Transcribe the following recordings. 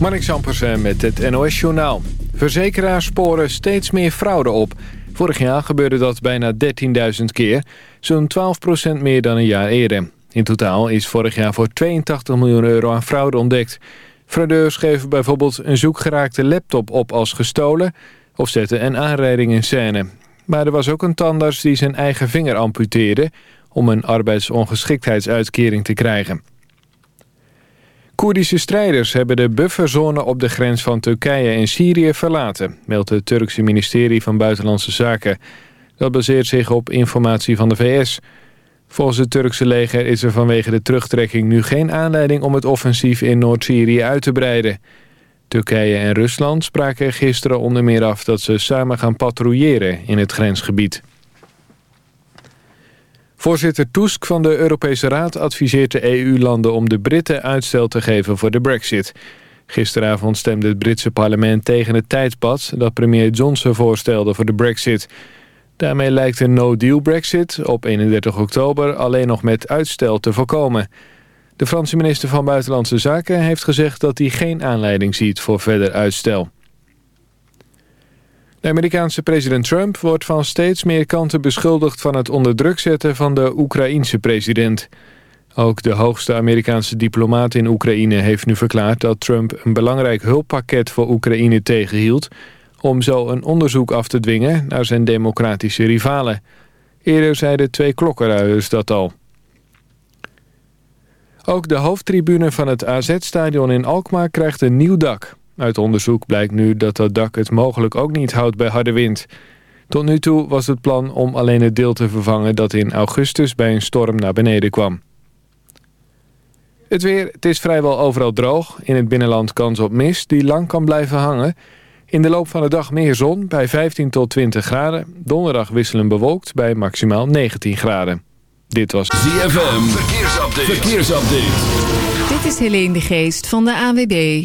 Mark Zampersen met het NOS-journaal. Verzekeraars sporen steeds meer fraude op. Vorig jaar gebeurde dat bijna 13.000 keer, zo'n 12% meer dan een jaar eerder. In totaal is vorig jaar voor 82 miljoen euro aan fraude ontdekt. Fraudeurs geven bijvoorbeeld een zoekgeraakte laptop op als gestolen... of zetten een aanrijding in scène. Maar er was ook een tandarts die zijn eigen vinger amputeerde... om een arbeidsongeschiktheidsuitkering te krijgen. Koerdische strijders hebben de bufferzone op de grens van Turkije en Syrië verlaten, meldt het Turkse ministerie van Buitenlandse Zaken. Dat baseert zich op informatie van de VS. Volgens het Turkse leger is er vanwege de terugtrekking nu geen aanleiding om het offensief in Noord-Syrië uit te breiden. Turkije en Rusland spraken gisteren onder meer af dat ze samen gaan patrouilleren in het grensgebied. Voorzitter Tusk van de Europese Raad adviseert de EU-landen om de Britten uitstel te geven voor de brexit. Gisteravond stemde het Britse parlement tegen het tijdpad dat premier Johnson voorstelde voor de brexit. Daarmee lijkt een no-deal brexit op 31 oktober alleen nog met uitstel te voorkomen. De Franse minister van Buitenlandse Zaken heeft gezegd dat hij geen aanleiding ziet voor verder uitstel. De Amerikaanse president Trump wordt van steeds meer kanten beschuldigd van het onder druk zetten van de Oekraïense president. Ook de hoogste Amerikaanse diplomaat in Oekraïne heeft nu verklaard dat Trump een belangrijk hulppakket voor Oekraïne tegenhield om zo een onderzoek af te dwingen naar zijn democratische rivalen. Eerder zeiden twee klokkenruiers dat al. Ook de hoofdtribune van het AZ-stadion in Alkmaar krijgt een nieuw dak. Uit onderzoek blijkt nu dat dat dak het mogelijk ook niet houdt bij harde wind. Tot nu toe was het plan om alleen het deel te vervangen dat in augustus bij een storm naar beneden kwam. Het weer, het is vrijwel overal droog. In het binnenland kans op mist die lang kan blijven hangen. In de loop van de dag meer zon bij 15 tot 20 graden. Donderdag wisselen bewolkt bij maximaal 19 graden. Dit was ZFM. Verkeersupdate. Verkeersupdate. Dit is Helene de Geest van de AWB.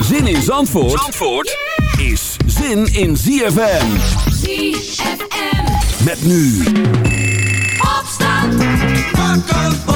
Zin in Zandvoort, Zandvoort is zin in ZFM. ZFM. Met nu. Opstand. Wakker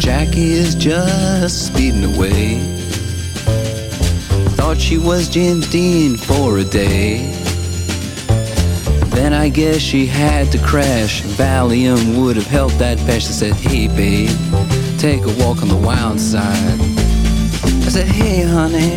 Jackie is just speeding away. Thought she was James Dean for a day. Then I guess she had to crash. Valium would have helped that patch. I said, Hey babe, take a walk on the wild side. I said, Hey honey,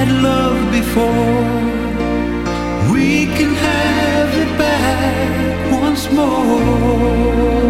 had love before. We can have it back once more.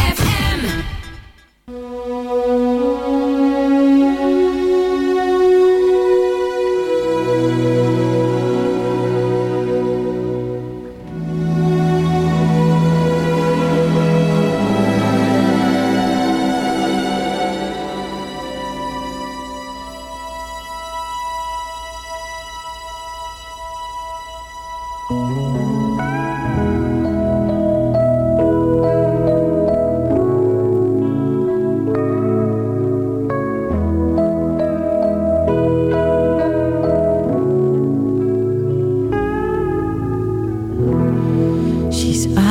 these eyes.